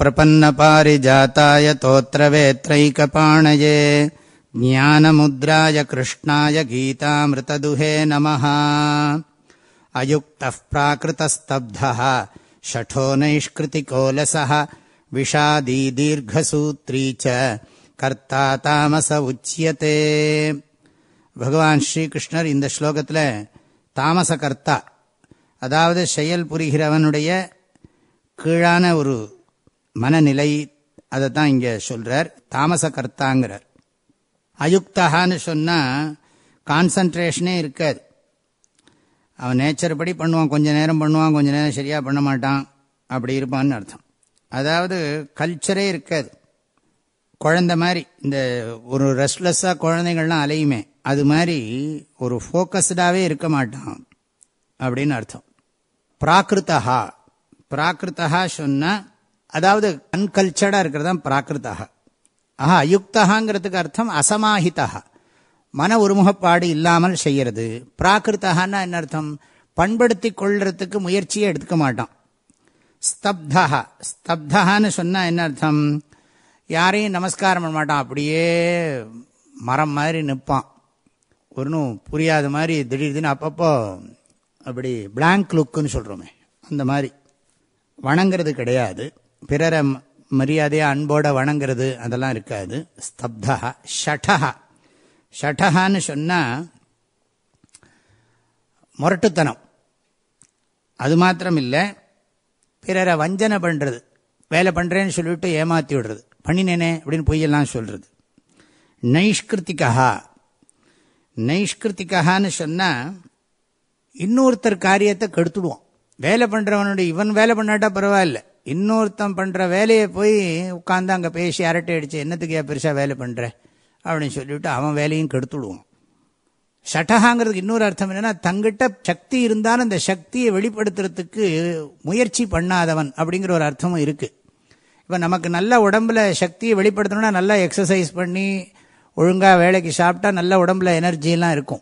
प्रपन्नपारिजाताय तोत्रवेत्रैकपाणये ज्ञानमुद्राय कृष्णाय गीतामृतदुहे नमः अयुक्तः प्राकृतस्तब्धः षठो नैष्कृतिकोलसः விஷாதி தீர்க்கசூத்ரீ ச கர்த்தா தாமச உச்சியத்தே பகவான் ஸ்ரீகிருஷ்ணர் இந்த ஸ்லோகத்தில் தாமச கர்த்தா அதாவது செயல் புரிகிறவனுடைய கீழான ஒரு மனநிலை அதை தான் இங்கே சொல்கிறார் தாமச கர்த்தாங்கிறார் அயுக்தகான்னு சொன்னால் கான்சன்ட்ரேஷனே இருக்காது. அவன் நேச்சர் படி பண்ணுவான். கொஞ்ச நேரம் பண்ணுவான் கொஞ்சம் நேரம் சரியாக பண்ண மாட்டான். அப்படி இருப்பான்னு அர்த்தம். அதாவது கல்ச்சரே இருக்காது. குழந்த மாதிரி இந்த ஒரு ரெஸ்ட்லெஸ்ஸாக குழந்தைகள்லாம் அலையுமே அது மாதிரி ஒரு ஃபோக்கஸ்டாகவே இருக்க மாட்டான். அப்படின்னு அர்த்தம். பிராகிருத்தகா பிராகிருத்தகா சொன்னால் அதாவது அன்கல்ச்சர்டாக இருக்கிறது தான் பிராகிருத்தா ஆஹா அயுக்தகாங்கிறதுக்கு அர்த்தம் அசமாஹிதா மன ஒருமுகப்பாடு இல்லாமல் செய்யறது. பிராகிருத்தகான்னா என்ன அர்த்தம்? பண்படுத்தி கொள்றதுக்கு முயற்சியே எடுத்துக்க மாட்டான். ஸ்தப்தா ஸ்தப்தகான்னு சொன்னால் என்ன அர்த்தம்? யாரையும் நமஸ்காரம் பண்ண மாட்டான். அப்படியே மரம் மாதிரி நிற்பான் ஒன்றும் புரியாத மாதிரி திடீர் திடீர்னு அப்பப்போ அப்படி பிளாங்க் லுக்குன்னு சொல்கிறோமே அந்த மாதிரி. வணங்கிறது கிடையாது. பிறரை மரியாதையாக அன்போட வணங்குறது அதெல்லாம் இருக்காது. ஸ்தப்தா ஷடஹா. ஷடஹான்னு சொன்னால் முரட்டுத்தனம். அது மாத்திரம் இல்லை பிறரை வஞ்சனை பண்ணுறது வேலை பண்ணுறேன்னு சொல்லிவிட்டு ஏமாற்றி விடுறது. பண்ணினேனே அப்படின்னு பொய்யெல்லாம் சொல்கிறது நைஷ்கிருத்திகா நைஷ்கிருத்திகான்னு சொன்னால் இன்னொருத்தர் காரியத்தை கெடுத்துடுவோம் வேலை பண்ணுறவனுடைய இவன் வேலை பண்ணாட்டா பரவாயில்ல. இன்னொருத்தன் பண்ணுற வேலையை போய் உட்காந்து அங்கே பேசி அரட்டை அடித்து என்னத்துக்கு பெருசாக வேலை பண்ணுற அப்படின்னு சொல்லிவிட்டு அவன் வேலையும் கெடுத்துடுவான். சட்டகாங்கிறதுக்கு இன்னொரு அர்த்தம் என்னென்னா தங்கிட்ட சக்தி இருந்தாலும் அந்த சக்தியை வெளிப்படுத்துறதுக்கு முயற்சி பண்ணாதவன் அப்படிங்கிற ஒரு அர்த்தமும் இருக்குது இப்போ நமக்கு நல்ல உடம்புல சக்தியை வெளிப்படுத்தணும்னா நல்லா எக்ஸசைஸ் பண்ணி ஒழுங்காக வேலைக்கு சாப்பிட்டா நல்ல உடம்புல எனர்ஜியெல்லாம் இருக்கும்.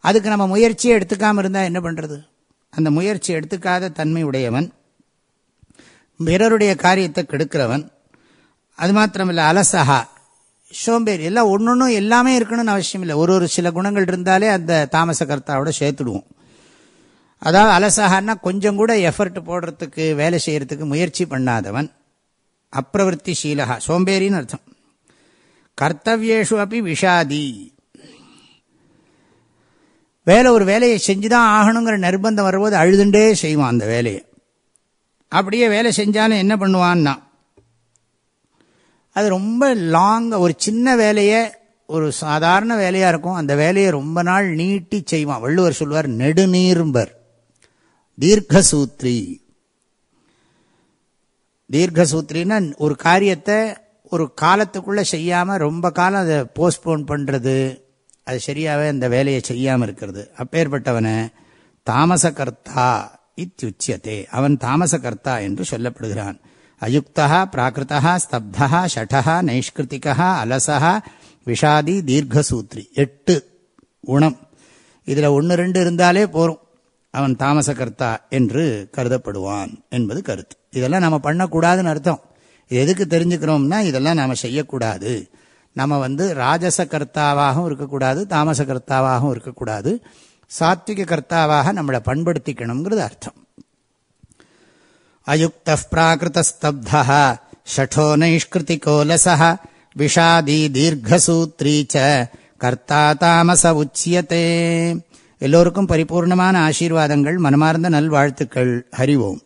அதுக்கு நம்ம முயற்சியை எடுத்துக்காமல் இருந்தால் என்ன பண்ணுறது அந்த முயற்சி எடுத்துக்காத தன்மை உடையவன். பிறருடைய காரியத்தை கெடுக்கிறவன் அது மாத்திரமில்லை அலசகா சோம்பேறி எல்லாம் ஒன்னொன்னும் எல்லாமே இருக்கணும்னு அவசியம் இல்லை. ஒரு ஒரு சில குணங்கள் இருந்தாலே அந்த தாமச கர்த்தாவோட சேர்த்துடுவோம். அதாவது அலசகான்னா கொஞ்சம் கூட எஃபர்ட் போடுறதுக்கு வேலை செய்கிறதுக்கு முயற்சி பண்ணாதவன் அப்பிரவருத்தி சீலகா சோம்பேறின்னு அர்த்தம். கர்த்தவியேஷு அப்படி விஷாதி. வேலை ஒரு வேலையை செஞ்சுதான் ஆகணுங்கிற நிர்பந்தம் வரும்போது அழுதுண்டே செய்வான் அந்த வேலையை. அப்படியே வேலை செஞ்சாலும் என்ன பண்ணுவான்னா அது ரொம்ப லாங்காக ஒரு சின்ன வேலையை ஒரு சாதாரண வேலையாக இருக்கும். அந்த வேலையை ரொம்ப நாள் நீட்டி செய்வான். வள்ளுவர் சொல்வார் நெடுநீர்பர் தீர்க்கசூத்ரி. தீர்க்கசூத்ரின்னா ஒரு காரியத்தை ஒரு காலத்துக்குள்ளே செய்யாமல் ரொம்ப காலம் அதை போஸ்ட்போன் பண்ணுறது அது சரியாகவே அந்த வேலையை செய்யாமல் இருக்கிறது. அப்பேற்பட்டவனை தாமசகர்த்தா இத்தியுச்சியதே அவன் தாமசகர்த்தா என்று சொல்லப்படுகிறான்। அயுக்தா பிராகிருத்தா ஸ்தப்தா ஷடா நைஷ்கிருத்திகா அலசா விஷாதி தீர்க்கசூத்ரி எட்டு குணம்। இதில் ஒன்று ரெண்டு இருந்தாலே போகும் அவன் தாமசகர்த்தா என்று கருதப்படுவான் என்பது கருத்து. இதெல்லாம் நம்ம பண்ணக்கூடாதுன்னு அர்த்தம். இது எதுக்கு தெரிஞ்சுக்கிறோம்னா இதெல்லாம் நாம் செய்யக்கூடாது. நம்ம வந்து ராஜச கர்த்தாவாகவும் இருக்கக்கூடாது தாமச கர்த்தாவாகவும் இருக்கக்கூடாது. சாத்விக கர்த்தாவாக நம்மளை பண்படுத்திக்கணுங்கிறது அர்த்தம். அயுக்த பிராகிருத்தஸ்தப்தா ஷட்டோ நைஷ்கிருதிகோலசா விஷாதி தீர்க்கசூத்ரீச்ச கர்த்தா தாமச உச்சியத்தே எல்லோருக்கும் பரிபூர்ணமான ஆசீர்வாதங்கள் மனமார்ந்த நல்வாழ்த்துக்கள். ஹரிவோம்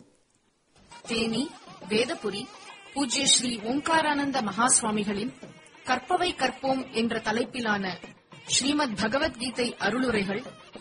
தேனி வேதபுரி பூஜ்ய ஸ்ரீ ஓம்காரானந்த மகாசுவாமிகளின் கற்பவை கற்போம் என்ற தலைப்பிலான ஸ்ரீமத் பகவத்கீதை அருளுரைகள்